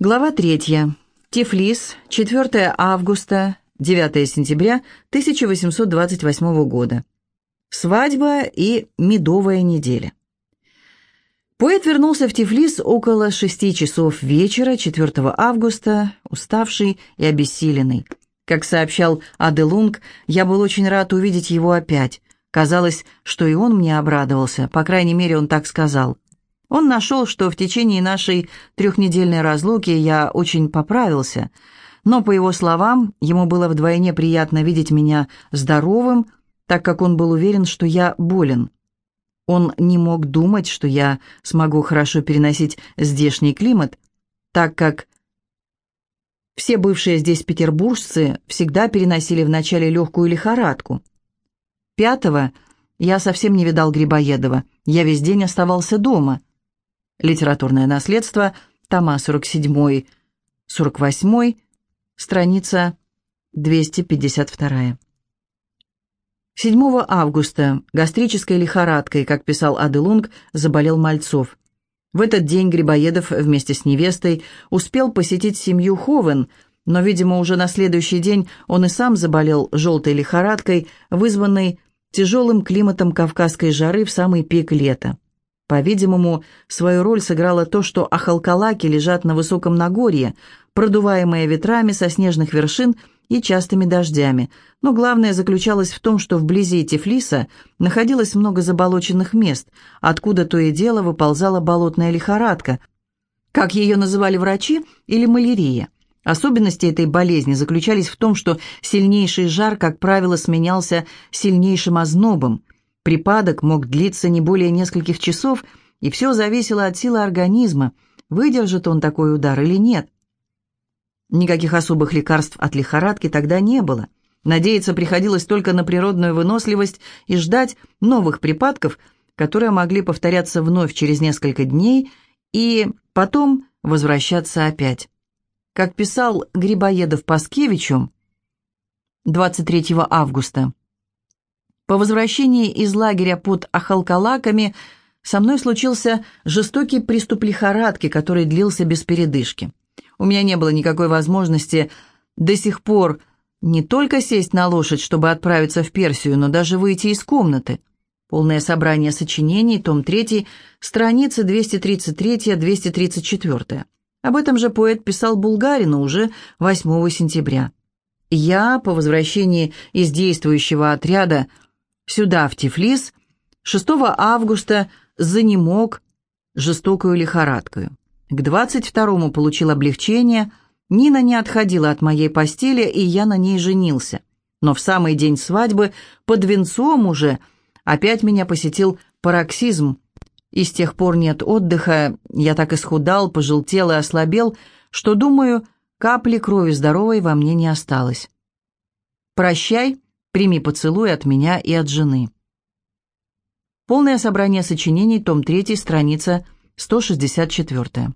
Глава третья. Тифлис, 4 августа, 9 сентября 1828 года. Свадьба и медовая неделя. Поэт вернулся в Тифлис около шести часов вечера 4 августа, уставший и обессиленный. Как сообщал Аделунг, я был очень рад увидеть его опять. Казалось, что и он мне обрадовался, по крайней мере, он так сказал. Он нашел, что в течение нашей трехнедельной разлуки я очень поправился, но, по его словам, ему было вдвойне приятно видеть меня здоровым, так как он был уверен, что я болен. Он не мог думать, что я смогу хорошо переносить здешний климат, так как все бывшие здесь петербуржцы всегда переносили вначале легкую лихорадку. Пятого я совсем не видал Грибоедова, я весь день оставался дома – Литературное наследство, тома 47, 48, страница 252. 7 августа гастрической лихорадкой, как писал Аделунг, заболел Мальцов. В этот день Грибоедов вместе с невестой успел посетить семью Ховен, но, видимо, уже на следующий день он и сам заболел желтой лихорадкой, вызванной тяжелым климатом кавказской жары в самый пик лета. По-видимому, свою роль сыграло то, что ахалкалаки лежат на высоком Нагорье, продуваемые ветрами со снежных вершин и частыми дождями, но главное заключалось в том, что вблизи Тифлиса находилось много заболоченных мест, откуда то и дело выползала болотная лихорадка, как ее называли врачи, или малярия. Особенности этой болезни заключались в том, что сильнейший жар, как правило, сменялся сильнейшим ознобом – Припадок мог длиться не более нескольких часов, и все зависело от силы организма, выдержит он такой удар или нет. Никаких особых лекарств от лихорадки тогда не было. Надеяться приходилось только на природную выносливость и ждать новых припадков, которые могли повторяться вновь через несколько дней и потом возвращаться опять. Как писал Грибоедов Паскевичу 23 августа, по возвращении из лагеря под Ахалкалаками со мной случился жестокий приступ лихорадки, который длился без передышки. У меня не было никакой возможности до сих пор не только сесть на лошадь, чтобы отправиться в Персию, но даже выйти из комнаты. Полное собрание сочинений, том 3, страницы 233-234. Об этом же поэт писал Булгарину уже 8 сентября. Я, по возвращении из действующего отряда, Сюда, в Тифлис, 6 августа занемог жестокую лихорадкою. К 22-му получил облегчение, Нина не отходила от моей постели, и я на ней женился. Но в самый день свадьбы, под венцом уже, опять меня посетил пароксизм, и с тех пор нет отдыха, я так исхудал, пожелтел и ослабел, что, думаю, капли крови здоровой во мне не осталось. «Прощай», Прими поцелуй от меня и от жены. Полное собрание сочинений, том 3, страница 164.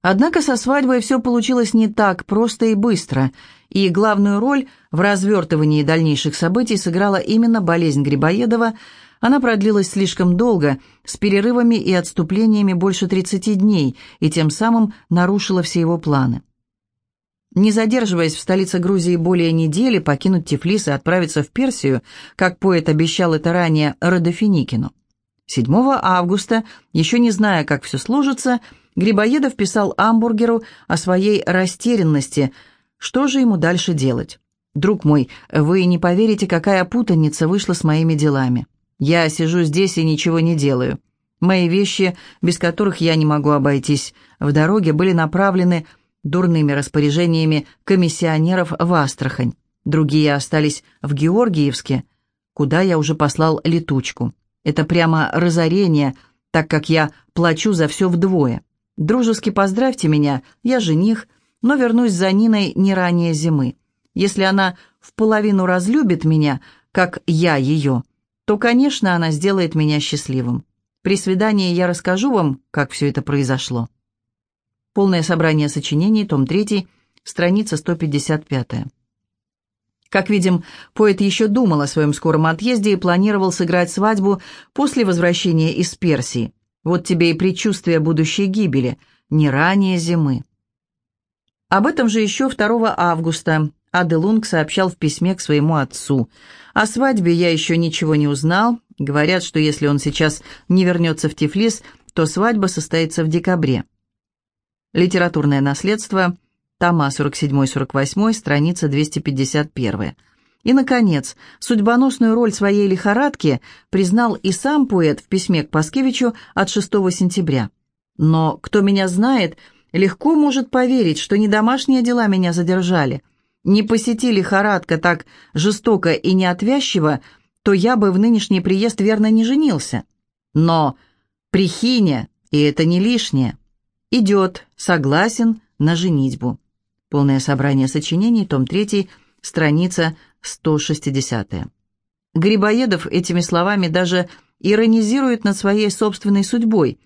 Однако со свадьбой все получилось не так просто и быстро, и главную роль в развертывании дальнейших событий сыграла именно болезнь Грибоедова. Она продлилась слишком долго, с перерывами и отступлениями больше 30 дней, и тем самым нарушила все его планы. Не задерживаясь в столице Грузии более недели, покинуть Тифлис и отправиться в Персию, как поэт обещал это ранее Родофиникину. 7 августа, еще не зная, как все сложится, Грибоедов писал Амбургеру о своей растерянности. Что же ему дальше делать? «Друг мой, вы не поверите, какая путаница вышла с моими делами. Я сижу здесь и ничего не делаю. Мои вещи, без которых я не могу обойтись, в дороге были направлены дурными распоряжениями комиссионеров в Астрахань. Другие остались в Георгиевске, куда я уже послал летучку. Это прямо разорение, так как я плачу за все вдвое. Дружески поздравьте меня, я жених, но вернусь за Ниной не ранее зимы. Если она в половину разлюбит меня, как я ее, то, конечно, она сделает меня счастливым. При свидании я расскажу вам, как все это произошло. Полное собрание сочинений, том 3, страница 155. Как видим, поэт еще думал о своем скором отъезде и планировал сыграть свадьбу после возвращения из Персии. Вот тебе и предчувствие будущей гибели. не ранее зимы. Об этом же еще 2 августа Аделунг сообщал в письме к своему отцу. О свадьбе я еще ничего не узнал. Говорят, что если он сейчас не вернется в Тифлис, то свадьба состоится в декабре. Литературное наследство, тома 47-48, страница 251. И, наконец, судьбоносную роль своей лихорадки признал и сам поэт в письме к Паскевичу от 6 сентября. «Но кто меня знает, легко может поверить, что не домашние дела меня задержали. Не посети лихорадка так жестоко и неотвязчиво, то я бы в нынешний приезд верно не женился. Но прихиня, и это не лишнее, идет, согласен на женитьбу». Полное собрание сочинений, том 3, страница 160. Грибоедов этими словами даже иронизирует над своей собственной судьбой.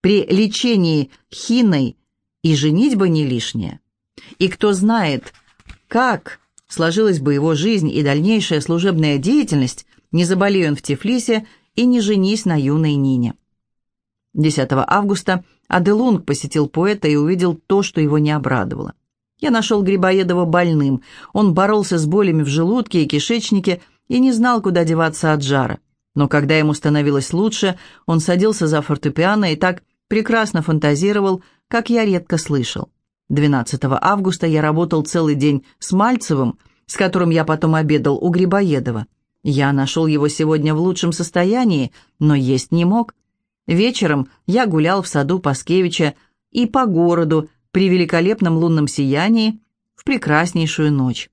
При лечении хиной и женитьба не лишняя. И кто знает, как сложилась бы его жизнь и дальнейшая служебная деятельность, не заболея он в Тифлисе и не женись на юной Нине. 10 августа Аделунг посетил поэта и увидел то, что его не обрадовало. Я нашел Грибоедова больным. Он боролся с болями в желудке и кишечнике и не знал, куда деваться от жара. Но когда ему становилось лучше, он садился за фортепиано и так прекрасно фантазировал, как я редко слышал. 12 августа я работал целый день с Мальцевым, с которым я потом обедал у Грибоедова. Я нашел его сегодня в лучшем состоянии, но есть не мог. Вечером я гулял в саду Паскевича и по городу, при великолепном лунном сиянии в прекраснейшую ночь.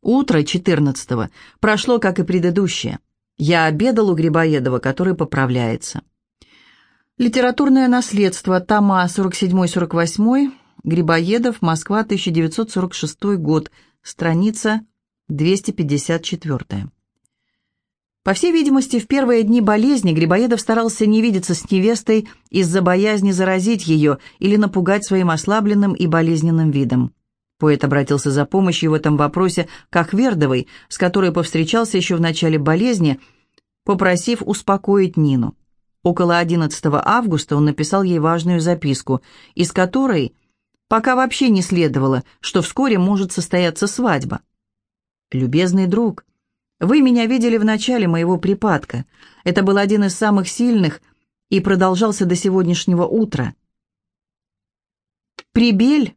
Утро 14-го прошло, как и предыдущее. Я обедал у Грибоедова, который поправляется. Литературное наследство, тома 47-48, Грибоедов, Москва, 1946 год, страница 254. По всей видимости, в первые дни болезни Грибоедов старался не видеться с невестой из-за боязни заразить ее или напугать своим ослабленным и болезненным видом. Поэт обратился за помощью в этом вопросе к Ахвердовой, с которой повстречался еще в начале болезни, попросив успокоить Нину. Около 11 августа он написал ей важную записку, из которой пока вообще не следовало, что вскоре может состояться свадьба. «Любезный друг», вы меня видели в начале моего припадка. Это был один из самых сильных и продолжался до сегодняшнего утра. Прибель,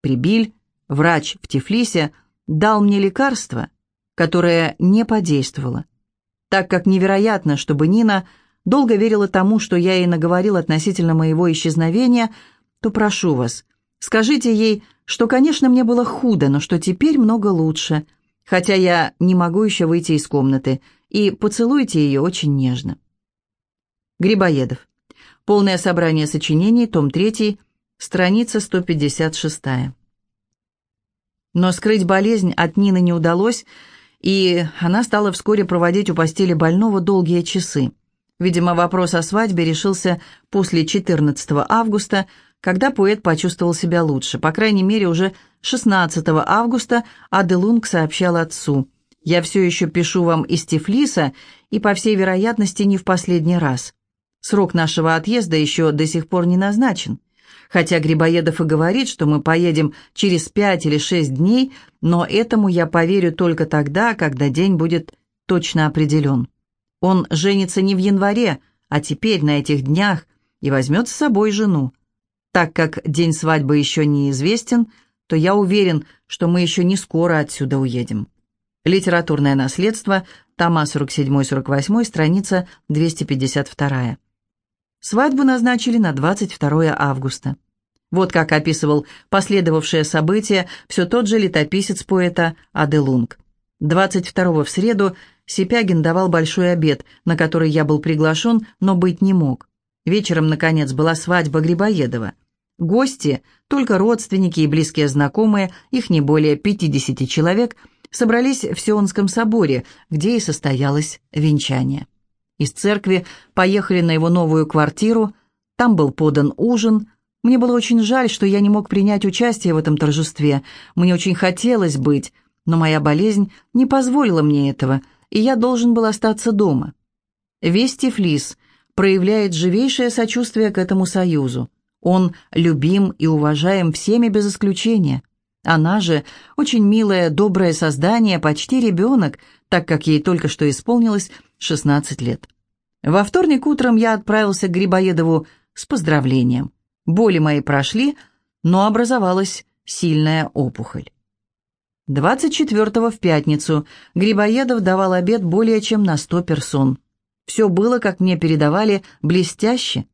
Прибиль, врач в Тифлисе, дал мне лекарство, которое не подействовало. Так как невероятно, чтобы Нина долго верила тому, что я ей наговорил относительно моего исчезновения, то прошу вас, скажите ей, что, конечно, мне было худо, но что теперь много лучше – хотя я не могу еще выйти из комнаты, и поцелуйте ее очень нежно. Грибоедов. Полное собрание сочинений, том 3, страница 156. Но скрыть болезнь от Нины не удалось, и она стала вскоре проводить у постели больного долгие часы. Видимо, вопрос о свадьбе решился после 14 августа, когда поэт почувствовал себя лучше, по крайней мере, уже 16 августа Аделунг сообщал отцу, «Я все еще пишу вам из Тифлиса, и, по всей вероятности, не в последний раз. Срок нашего отъезда еще до сих пор не назначен. Хотя Грибоедов и говорит, что мы поедем через пять или шесть дней, но этому я поверю только тогда, когда день будет точно определен. Он женится не в январе, а теперь, на этих днях, и возьмет с собой жену. Так как день свадьбы еще неизвестен, то я уверен, что мы еще не скоро отсюда уедем. Литературное наследство, тома 47-48, страница 252. Свадьбу назначили на 22 августа. Вот как описывал последовавшее событие все тот же летописец поэта Аделунг. 22 в среду Сипягин давал большой обед, на который я был приглашен, но быть не мог. Вечером, наконец, была свадьба Грибоедова. Гости, только родственники и близкие знакомые, их не более 50 человек, собрались в Сионском соборе, где и состоялось венчание. Из церкви поехали на его новую квартиру, там был подан ужин. Мне было очень жаль, что я не мог принять участие в этом торжестве. Мне очень хотелось быть, но моя болезнь не позволила мне этого, и я должен был остаться дома. Весь Тифлис проявляет живейшее сочувствие к этому союзу. Он любим и уважаем всеми без исключения. Она же очень милое, доброе создание, почти ребенок, так как ей только что исполнилось 16 лет. Во вторник утром я отправился к Грибоедову с поздравлением. Боли мои прошли, но образовалась сильная опухоль. 24-го в пятницу Грибоедов давал обед более чем на 100 персон. Все было, как мне передавали, блестяще.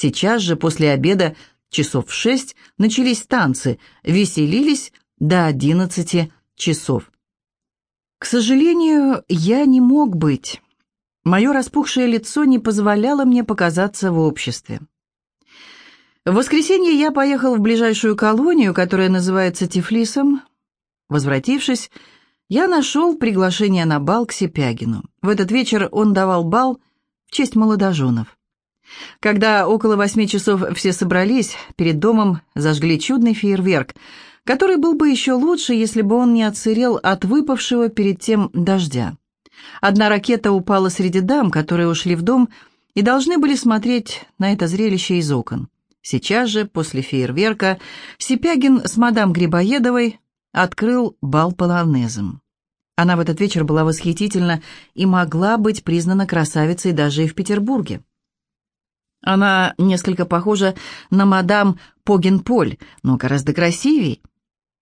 Сейчас же, после обеда, часов в шесть, начались танцы, веселились до одиннадцати часов. К сожалению, я не мог быть. Мое распухшее лицо не позволяло мне показаться в обществе. В воскресенье я поехал в ближайшую колонию, которая называется Тифлисом. Возвратившись, я нашел приглашение на бал к Сипягину. В этот вечер он давал бал в честь молодоженов. Когда около восьми часов все собрались, перед домом зажгли чудный фейерверк, который был бы еще лучше, если бы он не отсырел от выпавшего перед тем дождя. Одна ракета упала среди дам, которые ушли в дом и должны были смотреть на это зрелище из окон. Сейчас же, после фейерверка, Сипягин с мадам Грибоедовой открыл бал полонезом. Она в этот вечер была восхитительна и могла быть признана красавицей даже и в Петербурге. Она несколько похожа на мадам Погенполь, но гораздо красивей.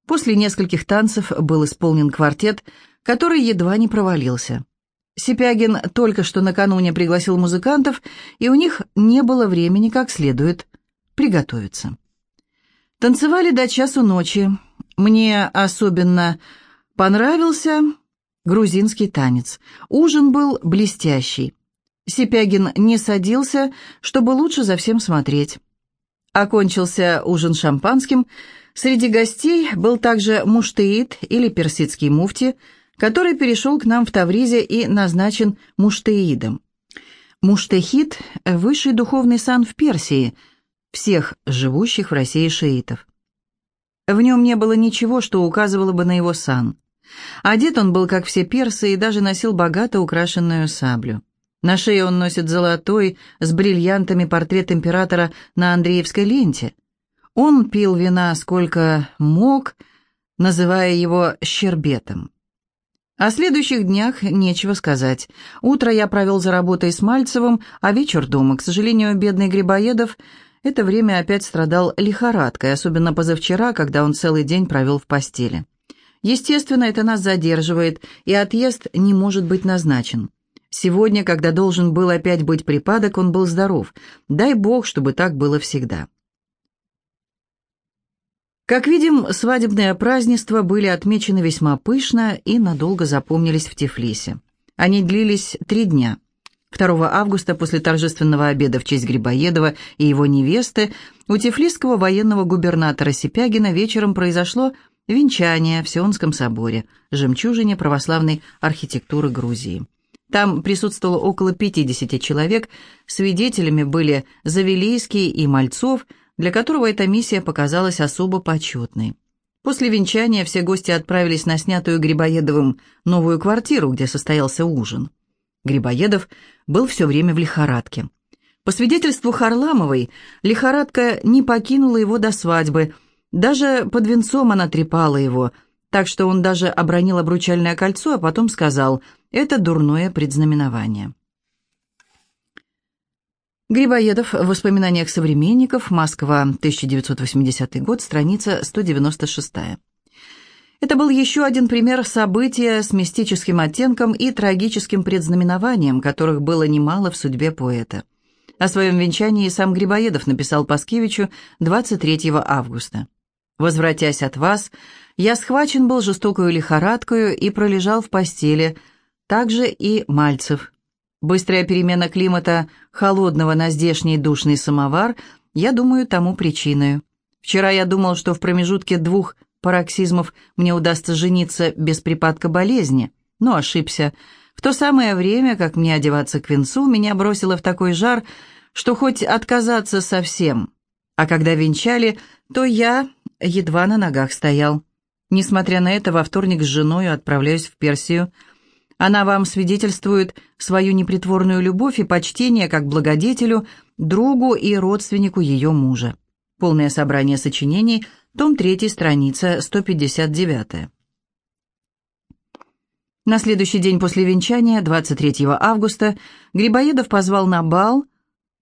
После нескольких танцев был исполнен квартет, который едва не провалился. Сипягин только что накануне пригласил музыкантов, и у них не было времени как следует приготовиться. Танцевали до часу ночи. Мне особенно понравился грузинский танец. Ужин был блестящий. Сипягин не садился, чтобы лучше за всем смотреть. Окончился ужин шампанским. Среди гостей был также муштеид или персидский муфти, который перешел к нам в Тавризе и назначен муштеидом. Муштехид – высший духовный сан в Персии, всех живущих в России шиитов. В нем не было ничего, что указывало бы на его сан. Одет он был, как все персы, и даже носил богато украшенную саблю. На шее он носит золотой с бриллиантами портрет императора на Андреевской ленте. Он пил вина сколько мог, называя его «щербетом». О следующих днях нечего сказать. Утро я провел за работой с Мальцевым, а вечер дома. К сожалению, бедный Грибоедов это время опять страдал лихорадкой, особенно позавчера, когда он целый день провел в постели. Естественно, это нас задерживает, и отъезд не может быть назначен. Сегодня, когда должен был опять быть припадок, он был здоров. Дай бог, чтобы так было всегда. Как видим, свадебные празднества были отмечены весьма пышно и надолго запомнились в Тифлисе. Они длились три дня. 2 августа после торжественного обеда в честь Грибоедова и его невесты у тифлисского военного губернатора Сипягина вечером произошло венчание в Сионском соборе, жемчужине православной архитектуры Грузии. Там присутствовало около 50 человек, свидетелями были Завелийский и Мальцов, для которого эта миссия показалась особо почетной. После венчания все гости отправились на снятую Грибоедовым новую квартиру, где состоялся ужин. Грибоедов был все время в лихорадке. По свидетельству Харламовой, лихорадка не покинула его до свадьбы, даже под венцом она трепала его – так что он даже обронил обручальное кольцо, а потом сказал «это дурное предзнаменование». Грибоедов в воспоминаниях современников, Москва, 1980 год, страница 196. Это был еще один пример события с мистическим оттенком и трагическим предзнаменованием, которых было немало в судьбе поэта. О своем венчании сам Грибоедов написал Паскевичу 23 августа. «Возвратясь от вас, я схвачен был жестокую лихорадкою и пролежал в постели, также и Мальцев. Быстрая перемена климата холодного на здешний душный самовар, я думаю, тому причиной. Вчера я думал, что в промежутке двух пароксизмов мне удастся жениться без припадка болезни, но ошибся. В то самое время, как мне одеваться к венцу, меня бросило в такой жар, что хоть отказаться совсем. А когда венчали, то я едва на ногах стоял. Несмотря на это, во вторник с женой отправляюсь в Персию. Она вам свидетельствует свою непритворную любовь и почтение как благодетелю, другу и родственнику ее мужа. Полное собрание сочинений, том 3, страница 159. На следующий день после венчания, 23 августа, Грибоедов позвал на бал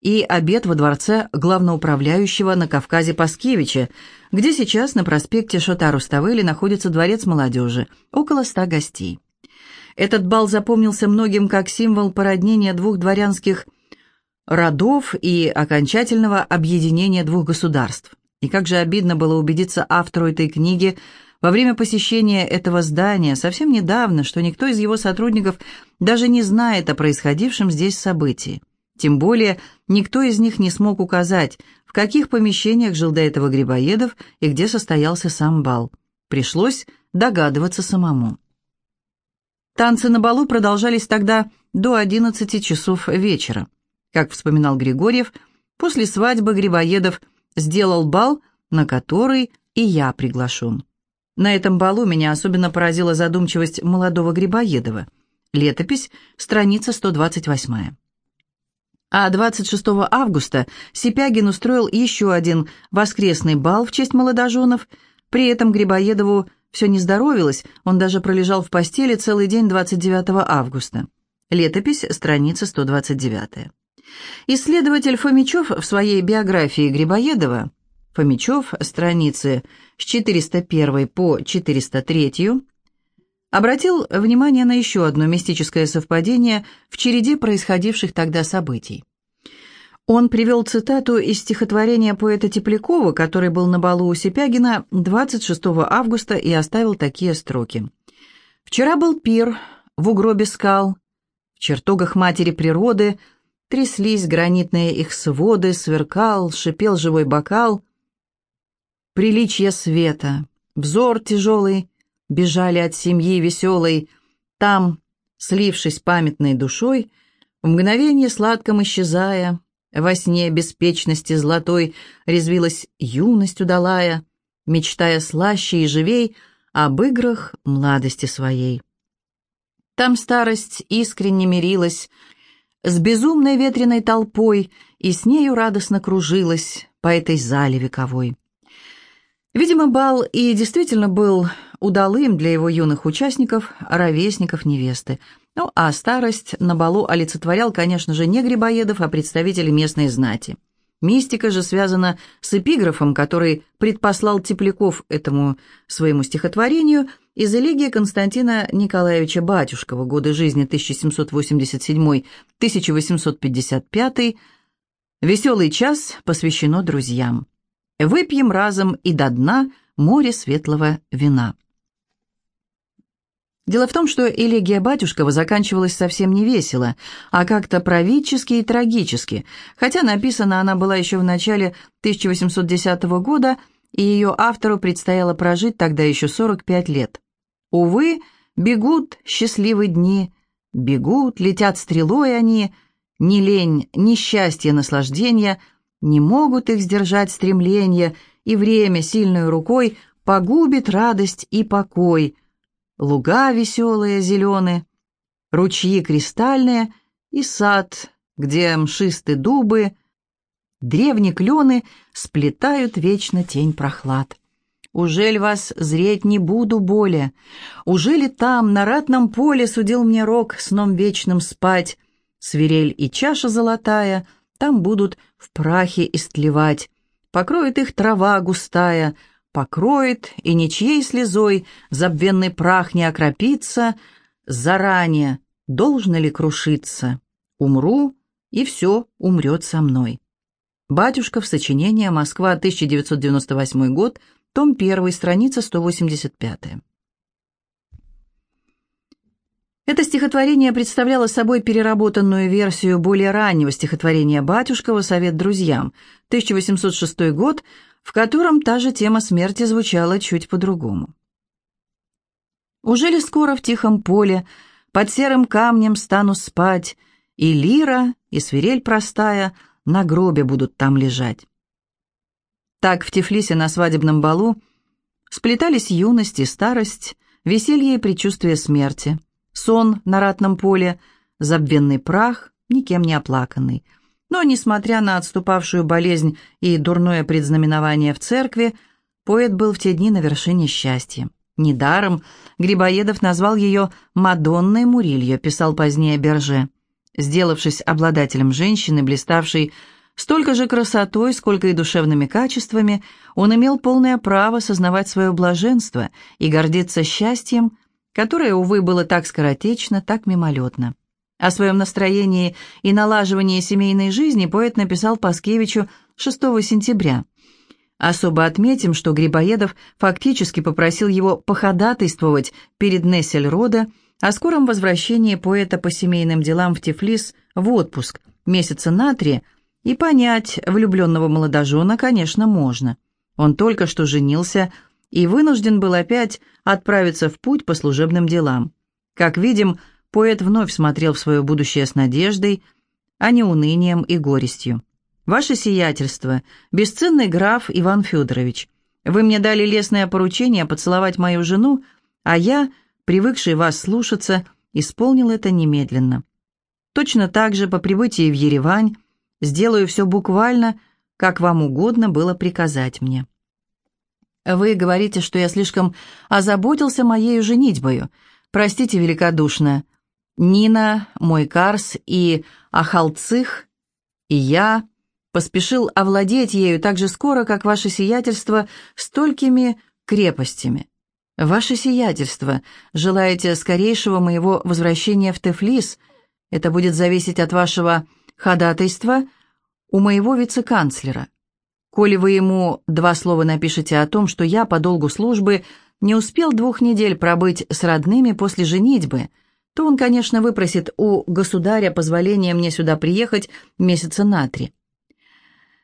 и обед во дворце главноуправляющего на Кавказе Паскевича, где сейчас на проспекте Шота-Руставели находится дворец молодежи, около ста гостей. Этот бал запомнился многим как символ породнения двух дворянских родов и окончательного объединения двух государств. И как же обидно было убедиться автору этой книги во время посещения этого здания совсем недавно, что никто из его сотрудников даже не знает о происходившем здесь событии. Тем более никто из них не смог указать, в каких помещениях жил до этого Грибоедов и где состоялся сам бал. Пришлось догадываться самому. Танцы на балу продолжались тогда до 11 часов вечера. Как вспоминал Григорьев, после свадьбы Грибоедов сделал бал, на который и я приглашен. На этом балу меня особенно поразила задумчивость молодого Грибоедова. Летопись, страница 128. А 26 августа Сипягин устроил еще один воскресный бал в честь молодоженов. При этом Грибоедову все не здоровилось, он даже пролежал в постели целый день 29 августа. Летопись, страница 129. Исследователь Фомичев в своей биографии Грибоедова, Фомичев, страницы с 401 по 403, обратил внимание на еще одно мистическое совпадение в череде происходивших тогда событий. Он привел цитату из стихотворения поэта Теплякова, который был на балу у Сипягина 26 августа и оставил такие строки. «Вчера был пир в угробе скал, в чертогах матери природы – Тряслись гранитные их своды, сверкал, шипел живой бокал. Приличье света, взор тяжелый, бежали от семьи веселой. Там, слившись памятной душой, в мгновение сладком исчезая, во сне беспечности золотой резвилась юность удалая, мечтая слаще и живей об играх младости своей. Там старость искренне мирилась с безумной ветреной толпой и с нею радостно кружилась по этой зале вековой. Видимо, бал и действительно был удалым для его юных участников, ровесников невесты. Ну, а старость на балу олицетворял, конечно же, не Грибоедов, а представители местной знати. Мистика же связана с эпиграфом, который предпослал Тепляков этому своему стихотворению из элегии Константина Николаевича Батюшкова «Годы жизни 1787-1855», «Веселый час» посвящено друзьям. «Выпьем разом и до дна море светлого вина». Дело в том, что элегия Батюшкова заканчивалась совсем не весело, а как-то правительски и трагически, хотя написана она была еще в начале 1810 года, и ее автору предстояло прожить тогда еще 45 лет. Увы, бегут счастливые дни, бегут, летят стрелой они, ни лень, ни счастье, наслаждения не могут их сдержать стремления, и время сильной рукой погубит радость и покой – луга веселые зеленые, ручьи кристальные и сад, где мшисты дубы, древние клены сплетают вечно тень прохлад. Ужель вас зреть не буду более? Ужели там, на ратном поле, судил мне рок сном вечным спать? Свирель и чаша золотая там будут в прахе истлевать. Покроет их трава густая — покроет, и ничьей слезой забвенный прах не окропится, заранее должно ли крушиться? Умру, и все умрет со мной. Батюшка в сочинение «Москва, 1998 год», том 1, страница 185. Это стихотворение представляло собой переработанную версию более раннего стихотворения Батюшкова «Совет друзьям», 1806 год, в котором та же тема смерти звучала чуть по-другому. Уже ли скоро в тихом поле под серым камнем стану спать, и лира, и свирель простая на гробе будут там лежать? Так в Тифлисе на свадебном балу сплетались юность и старость, веселье и предчувствие смерти, сон на ратном поле, забвенный прах, никем не оплаканный — Но, несмотря на отступавшую болезнь и дурное предзнаменование в церкви, поэт был в те дни на вершине счастья. Недаром Грибоедов назвал ее «Мадонной Мурильо», писал позднее Берже. Сделавшись обладателем женщины, блиставшей столько же красотой, сколько и душевными качествами, он имел полное право сознавать свое блаженство и гордиться счастьем, которое, увы, было так скоротечно, так мимолетно. О своем настроении и налаживании семейной жизни поэт написал Паскевичу 6 сентября. Особо отметим, что Грибоедов фактически попросил его походатайствовать перед Нессельроде о скором возвращении поэта по семейным делам в Тифлис в отпуск, месяца на три, и понять влюбленного молодожена, конечно, можно. Он только что женился и вынужден был опять отправиться в путь по служебным делам. Как видим, поэт вновь смотрел в свое будущее с надеждой, а не унынием и горестью. «Ваше сиятельство, бесценный граф Иван Федорович, вы мне дали лестное поручение поцеловать мою жену, а я, привыкший вас слушаться, исполнил это немедленно. Точно так же по прибытии в Еревань сделаю все буквально, как вам угодно было приказать мне». Вы говорите, что я слишком озаботился моею женитьбою. Простите великодушно. Нина, мой Карс и Ахалцих, и я поспешил овладеть ею так же скоро, как ваше сиятельство, столькими крепостями. Ваше сиятельство, желаете скорейшего моего возвращения в Тефлис? Это будет зависеть от вашего ходатайства у моего вице-канцлера. Коли вы ему два слова напишете о том, что я по долгу службы не успел двух недель пробыть с родными после женитьбы, то он, конечно, выпросит у государя позволение мне сюда приехать месяца на три.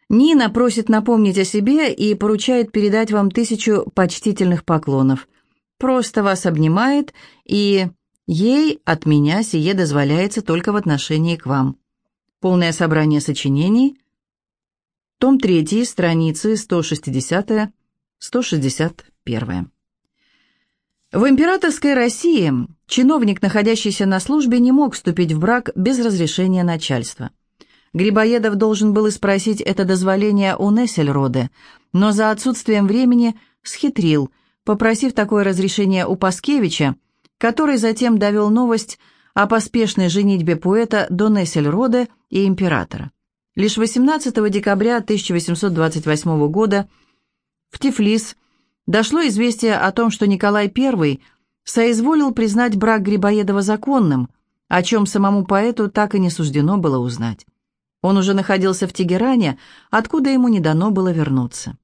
Нина просит напомнить о себе и поручает передать вам тысячу почтительных поклонов. Просто вас обнимает, и ей от меня сие дозволяется только в отношении к вам. Полное собрание сочинений, том 3, страницы 160-161. В императорской России чиновник, находящийся на службе, не мог вступить в брак без разрешения начальства. Грибоедов должен был спросить это дозволение у Нессельроде, но за отсутствием времени схитрил, попросив такое разрешение у Паскевича, который затем довел новость о поспешной женитьбе поэта до Нессельроде и императора. Лишь 18 декабря 1828 года в Тифлис дошло известие о том, что Николай I соизволил признать брак Грибоедова законным, о чем самому поэту так и не суждено было узнать. Он уже находился в Тегеране, откуда ему не дано было вернуться.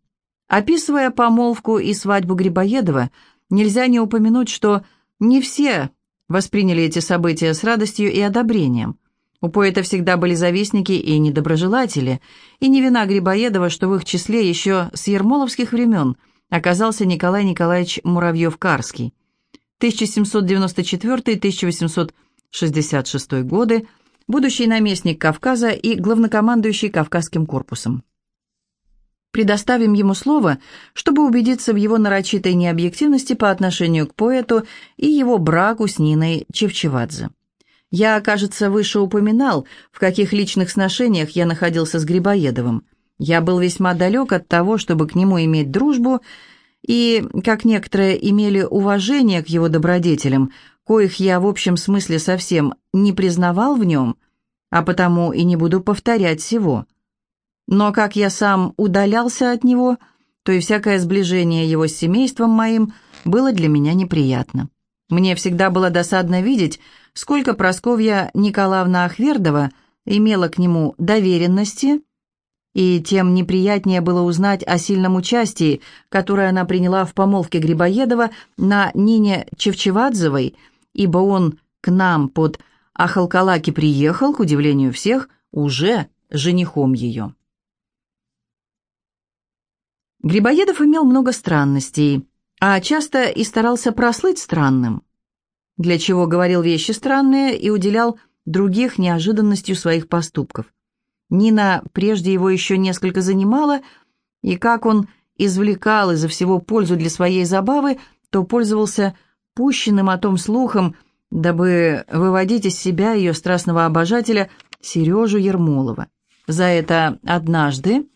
Описывая помолвку и свадьбу Грибоедова, нельзя не упомянуть, что не все восприняли эти события с радостью и одобрением. У поэта всегда были завистники и недоброжелатели, и не вина Грибоедова, что в их числе еще с ермоловских времен оказался Николай Николаевич Муравьев-Карский. 1794-1866 годы – будущий наместник Кавказа и главнокомандующий Кавказским корпусом. Предоставим ему слово, чтобы убедиться в его нарочитой необъективности по отношению к поэту и его браку с Ниной Чевчевадзе. Я, кажется, выше упоминал, в каких личных сношениях я находился с Грибоедовым. Я был весьма далек от того, чтобы к нему иметь дружбу, и, как некоторые имели уважение к его добродетелям, коих я в общем смысле совсем не признавал в нем, а потому и не буду повторять всего. Но как я сам удалялся от него, то и всякое сближение его с семейством моим было для меня неприятно. Мне всегда было досадно видеть, сколько Просковья Николаевна Ахвердова имела к нему доверенности, и тем неприятнее было узнать о сильном участии, которое она приняла в помолвке Грибоедова на Нине Чевчевадзевой – ибо он к нам под Ахалкалаки приехал, к удивлению всех, уже женихом ее. Грибоедов имел много странностей, а часто и старался прослыть странным, для чего говорил вещи странные и уделял других неожиданностью своих поступков. Нина прежде его еще несколько занимала, и как он извлекал из-за всего пользу для своей забавы, то пользовался пущенным о том слухом, дабы выводить из себя ее страстного обожателя Сережу Ермолова. За это однажды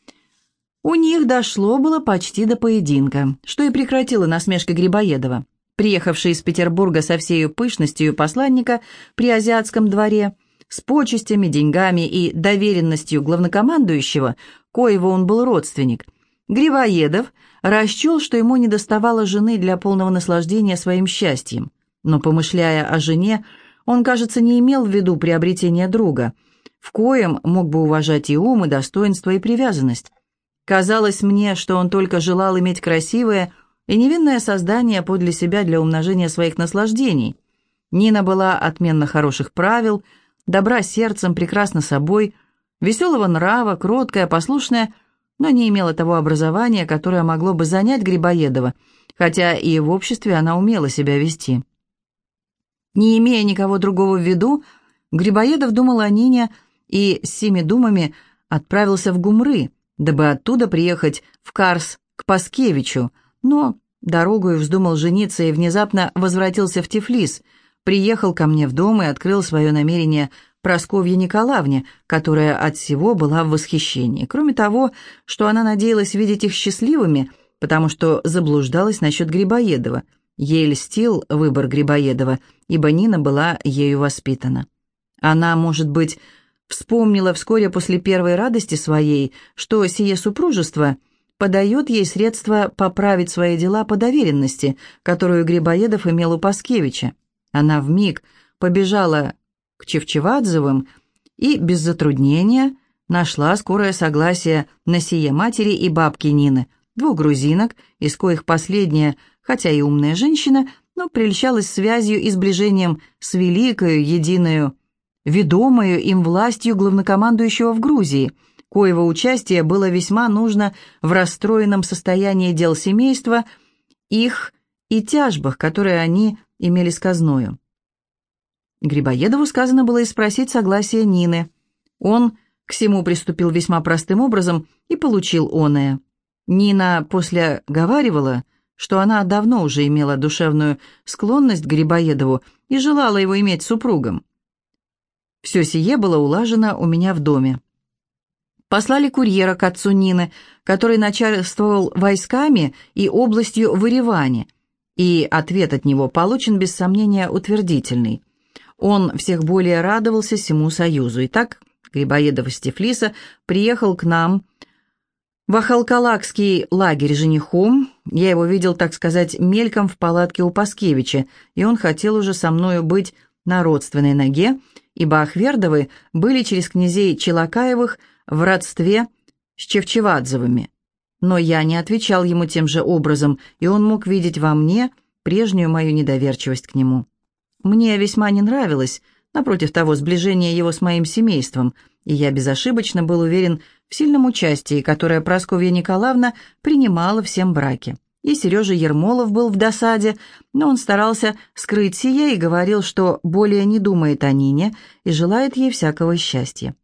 у них дошло было почти до поединка, что и прекратило насмешка Грибоедова. Приехавший из Петербурга со всей пышностью посланника при азиатском дворе, с почестями, деньгами и доверенностью главнокомандующего, коего он был родственник, Грибоедов расчел, что ему недоставало жены для полного наслаждения своим счастьем. Но, помышляя о жене, он, кажется, не имел в виду приобретение друга, в коем мог бы уважать и ум, и достоинство, и привязанность. Казалось мне, что он только желал иметь красивое и невинное создание подле себя для умножения своих наслаждений. Нина была отменно хороших правил, добра сердцем, прекрасна собой, веселого нрава, кроткая, послушная, но не имела того образования, которое могло бы занять Грибоедова, хотя и в обществе она умела себя вести. Не имея никого другого в виду, Грибоедов думал о Нине и с семи думами отправился в Гумры, дабы оттуда приехать в Карс к Паскевичу, но дорогою вздумал жениться и внезапно возвратился в Тифлис, приехал ко мне в дом и открыл свое намерение Просковье Николаевне, которая от всего была в восхищении. Кроме того, что она надеялась видеть их счастливыми, потому что заблуждалась насчет Грибоедова – Ей льстил выбор Грибоедова, ибо Нина была ею воспитана. Она, может быть, вспомнила вскоре после первой радости своей, что сие супружество подает ей средства поправить свои дела по доверенности, которую Грибоедов имел у Паскевича. Она вмиг побежала к Чевчевадзевым и без затруднения нашла скорое согласие на сие матери и бабки Нины, двух грузинок, из коих последняя – хотя и умная женщина, но прельщалась связью и сближением с великою, единую, ведомою им властью главнокомандующего в Грузии, коего участие было весьма нужно в расстроенном состоянии дел семейства, их и тяжбах, которые они имели с казною. Грибоедову сказано было и спросить согласие Нины. Он к всему приступил весьма простым образом и получил оное. Нина после говаривала, что она давно уже имела душевную склонность к Грибоедову и желала его иметь супругом. Все сие было улажено у меня в доме. Послали курьера к отцу Нины, который начальствовал войсками и областью в Ереване, и ответ от него получен без сомнения утвердительный. Он всех более радовался всему союзу. Итак, Грибоедов из Тифлиса приехал к нам в Ахалкалакский лагерь женихом, я его видел, так сказать, мельком в палатке у Паскевича, и он хотел уже со мною быть на родственной ноге, ибо Ахвердовы были через князей Челакаевых в родстве с Чевчевадзовыми. Но я не отвечал ему тем же образом, и он мог видеть во мне прежнюю мою недоверчивость к нему. Мне весьма не нравилось, напротив того, сближение его с моим семейством, и я безошибочно был уверен в сильном участии, которое Прасковья Николаевна принимала всем браке. И Сережа Ермолов был в досаде, но он старался скрыть сие и говорил, что более не думает о Нине и желает ей всякого счастья.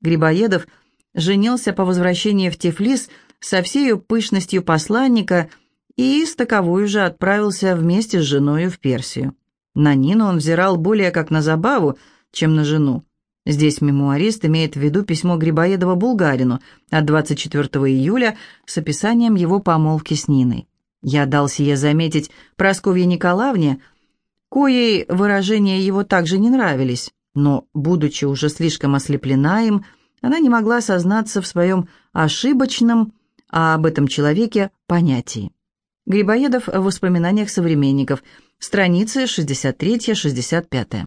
Грибоедов женился по возвращении в Тифлис со всею пышностью посланника и с таковой же отправился вместе с женой в Персию. На Нину он взирал более как на забаву, чем на жену. Здесь мемуарист имеет в виду письмо Грибоедова Булгарину от 24 июля с описанием его помолвки с Ниной. Я дал сие заметить Прасковье Николаевне, коей выражения его также не нравились, но, будучи уже слишком ослеплена им, она не могла сознаться в своем ошибочном, а об этом человеке, понятии. Грибоедов в воспоминаниях современников, страницы 63-65.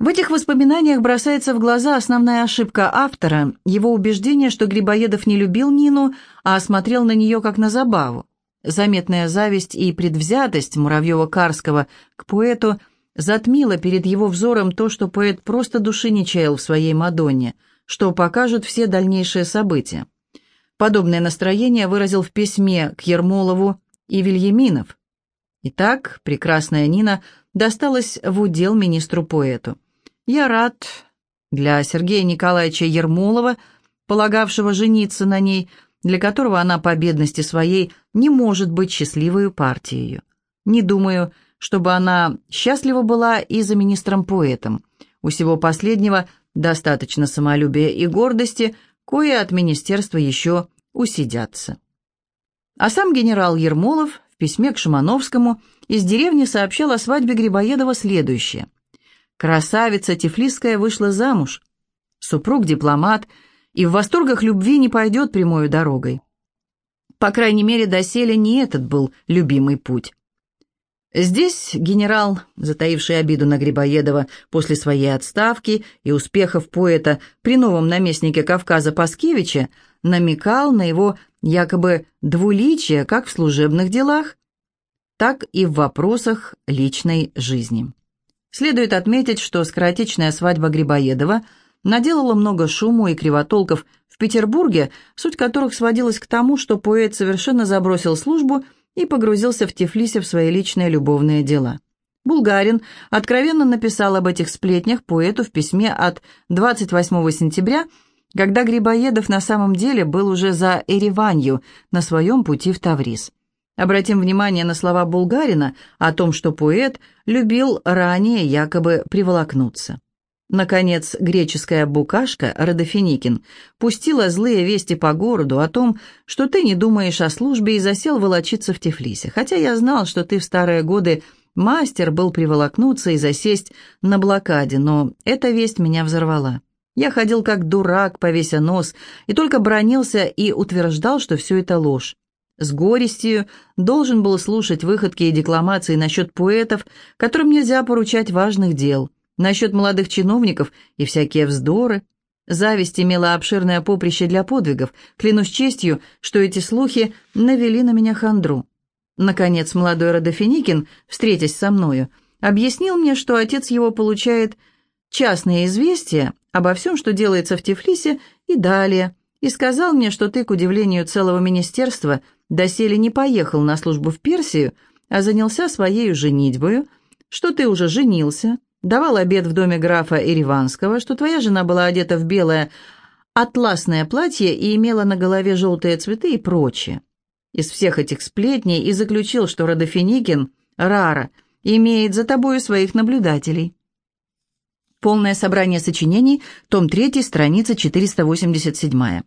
В этих воспоминаниях бросается в глаза основная ошибка автора, его убеждение, что Грибоедов не любил Нину, а смотрел на нее как на забаву. Заметная зависть и предвзятость Муравьева-Карского к поэту затмила перед его взором то, что поэт просто души не чаял в своей Мадонне, что покажут все дальнейшие события. Подобное настроение выразил в письме к Ермолову и Вильяминов. Итак, прекрасная Нина досталась в удел министру-поэту. Я рад для Сергея Николаевича Ермолова, полагавшего жениться на ней, для которого она по бедности своей не может быть счастливой партией. Не думаю, чтобы она счастлива была и за министром-поэтом. У всего последнего Достаточно самолюбия и гордости, кое от министерства еще усидятся. А сам генерал Ермолов в письме к Шимановскому из деревни сообщал о свадьбе Грибоедова следующее. «Красавица Тифлисская вышла замуж. Супруг дипломат и в восторгах любви не пойдет прямой дорогой. По крайней мере, доселе не этот был любимый путь. Здесь генерал, затаивший обиду на Грибоедова после своей отставки и успехов поэта при новом наместнике Кавказа Паскевича, намекал на его якобы двуличие как в служебных делах, так и в вопросах личной жизни. Следует отметить, что скоротечная свадьба Грибоедова наделала много шуму и кривотолков в Петербурге, суть которых сводилась к тому, что поэт совершенно забросил службу и погрузился в Тифлисе в свои личные любовные дела. Булгарин откровенно написал об этих сплетнях поэту в письме от 28 сентября, когда Грибоедов на самом деле был уже за Эреванью на своем пути в Таврис. Обратим внимание на слова Булгарина о том, что поэт любил ранее якобы приволокнуться. Наконец, греческая букашка Родофиникин пустила злые вести по городу о том, что ты не думаешь о службе и засел волочиться в Тифлисе, хотя я знал, что ты в старые годы мастер был приволокнуться и засесть на блокаде, но эта весть меня взорвала. Я ходил как дурак, повеся нос, и только бронился и утверждал, что все это ложь. С горестью должен был слушать выходки и декламации насчет поэтов, которым нельзя поручать важных дел – Насчет молодых чиновников и всякие вздоры. Зависть имела обширное поприще для подвигов. Клянусь честью, что эти слухи навели на меня хандру. Наконец, молодой Родофиникин, встретясь со мною, объяснил мне, что отец его получает частные известия обо всем, что делается в Тифлисе и далее, и сказал мне, что ты, к удивлению целого министерства, доселе не поехал на службу в Персию, а занялся своей женитьбою, что ты уже женился, давал обед в доме графа Ириванского, что твоя жена была одета в белое атласное платье и имела на голове желтые цветы и прочее. Из всех этих сплетней и заключил, что Родофиникин, Рара, имеет за тобою своих наблюдателей. Полное собрание сочинений, том 3, страница 487.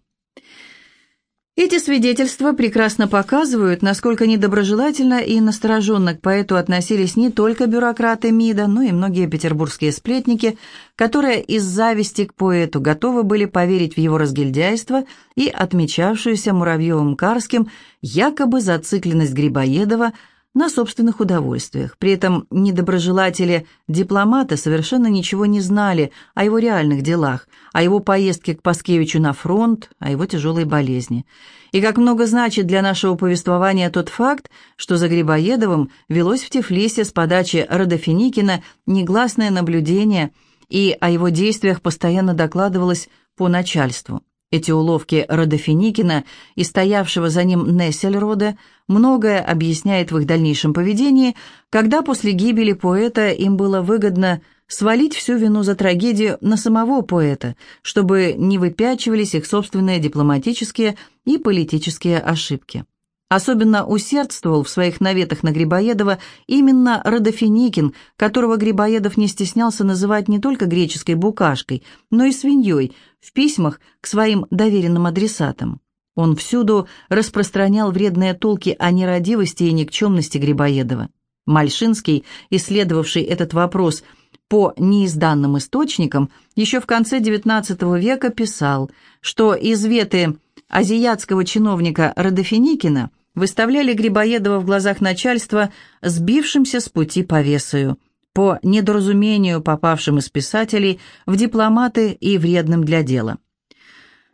Эти свидетельства прекрасно показывают, насколько недоброжелательно и настороженно к поэту относились не только бюрократы МИДа, но и многие петербургские сплетники, которые из зависти к поэту готовы были поверить в его разгильдяйство и отмечавшуюся Муравьевым-Карским якобы зацикленность Грибоедова – на собственных удовольствиях. При этом недоброжелатели-дипломаты совершенно ничего не знали о его реальных делах, о его поездке к Паскевичу на фронт, о его тяжелой болезни. И как много значит для нашего повествования тот факт, что за Грибоедовым велось в Тифлисе с подачи Родофиникина негласное наблюдение, и о его действиях постоянно докладывалось по начальству. Эти уловки Родофиникина и стоявшего за ним Нессельрода многое объясняет в их дальнейшем поведении, когда после гибели поэта им было выгодно свалить всю вину за трагедию на самого поэта, чтобы не выпячивались их собственные дипломатические и политические ошибки. Особенно усердствовал в своих наветах на Грибоедова именно Родофиникин, которого Грибоедов не стеснялся называть не только греческой букашкой, но и свиньей в письмах к своим доверенным адресатам. Он всюду распространял вредные толки о нерадивости и никчемности Грибоедова. Мальшинский, исследовавший этот вопрос по неизданным источникам, еще в конце XIX века писал, что изветы азиатского чиновника Родофиникина выставляли Грибоедова в глазах начальства сбившимся с пути повесою, по недоразумению попавшим из писателей в дипломаты и вредным для дела.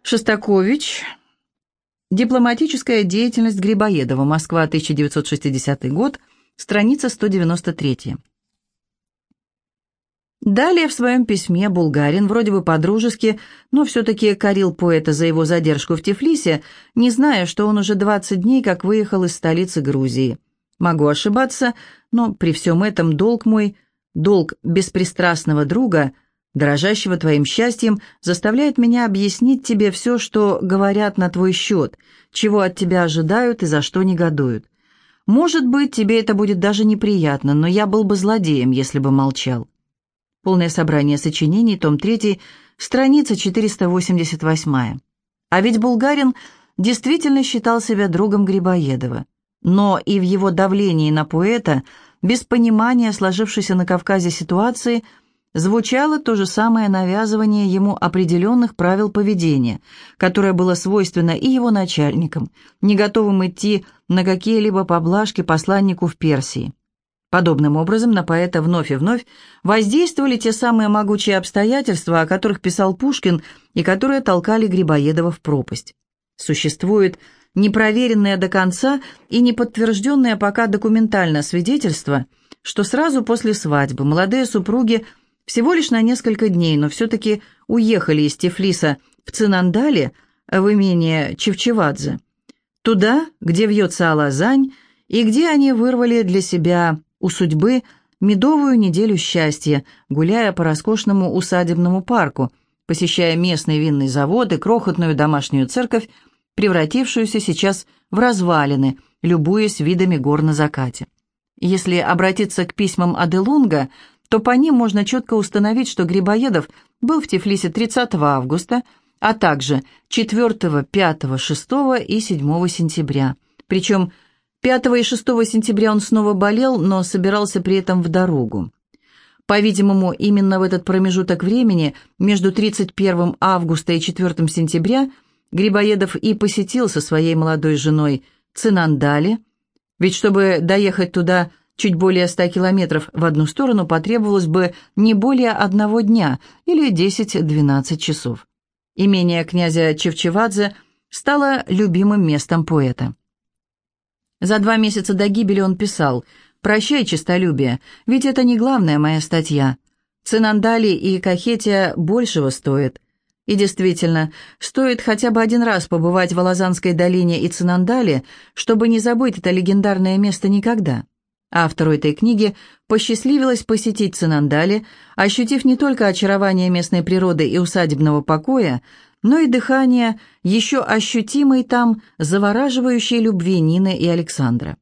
Шостакович. Дипломатическая деятельность Грибоедова. Москва, 1960 год. Страница 193. Далее в своем письме Булгарин вроде бы подружески, но все-таки корил поэта за его задержку в Тифлисе, не зная, что он уже 20 дней как выехал из столицы Грузии. Могу ошибаться, но при всем этом долг мой, долг беспристрастного друга, дорожащего твоим счастьем, заставляет меня объяснить тебе все, что говорят на твой счет, чего от тебя ожидают и за что негодуют. Может быть, тебе это будет даже неприятно, но я был бы злодеем, если бы молчал. Полное собрание сочинений, том 3, страница 488. А ведь Булгарин действительно считал себя другом Грибоедова. Но и в его давлении на поэта, без понимания сложившейся на Кавказе ситуации, звучало то же самое навязывание ему определенных правил поведения, которое было свойственно и его начальникам, не готовым идти на какие-либо поблажки посланнику в Персии. Подобным образом на поэта вновь и вновь воздействовали те самые могучие обстоятельства, о которых писал Пушкин и которые толкали Грибоедова в пропасть. Существует непроверенное до конца и не подтвержденное пока документально свидетельство, что сразу после свадьбы молодые супруги всего лишь на несколько дней, но все-таки уехали из Тифлиса в Цинандале, в имение Чевчевадзе, туда, где вьется Алазань, и где они вырвали для себя у судьбы медовую неделю счастья, гуляя по роскошному усадебному парку, посещая местный винный завод и крохотную домашнюю церковь, превратившуюся сейчас в развалины, любуясь видами гор на закате. Если обратиться к письмам Аделунга, то по ним можно четко установить, что Грибоедов был в Тифлисе 30 августа, а также 4, 5, 6 и 7 сентября. Причем 5 и 6 сентября он снова болел, но собирался при этом в дорогу. По-видимому, именно в этот промежуток времени, между 31 августа и 4 сентября, Грибоедов и посетил со своей молодой женой Цинандали, ведь чтобы доехать туда чуть более 100 километров в одну сторону потребовалось бы не более одного дня или 10-12 часов. Имение князя Чевчевадзе стало любимым местом поэта. За два месяца до гибели он писал «Прощай, честолюбие, ведь это не главная моя статья. Цинандали и Кахетия большего стоят». И действительно, стоит хотя бы один раз побывать в Алазанской долине и Цинандале, чтобы не забыть это легендарное место никогда. Автору этой книги посчастливилось посетить Цинандали, ощутив не только очарование местной природы и усадебного покоя, но и дыхание еще ощутимой там завораживающей любви Нины и Александра.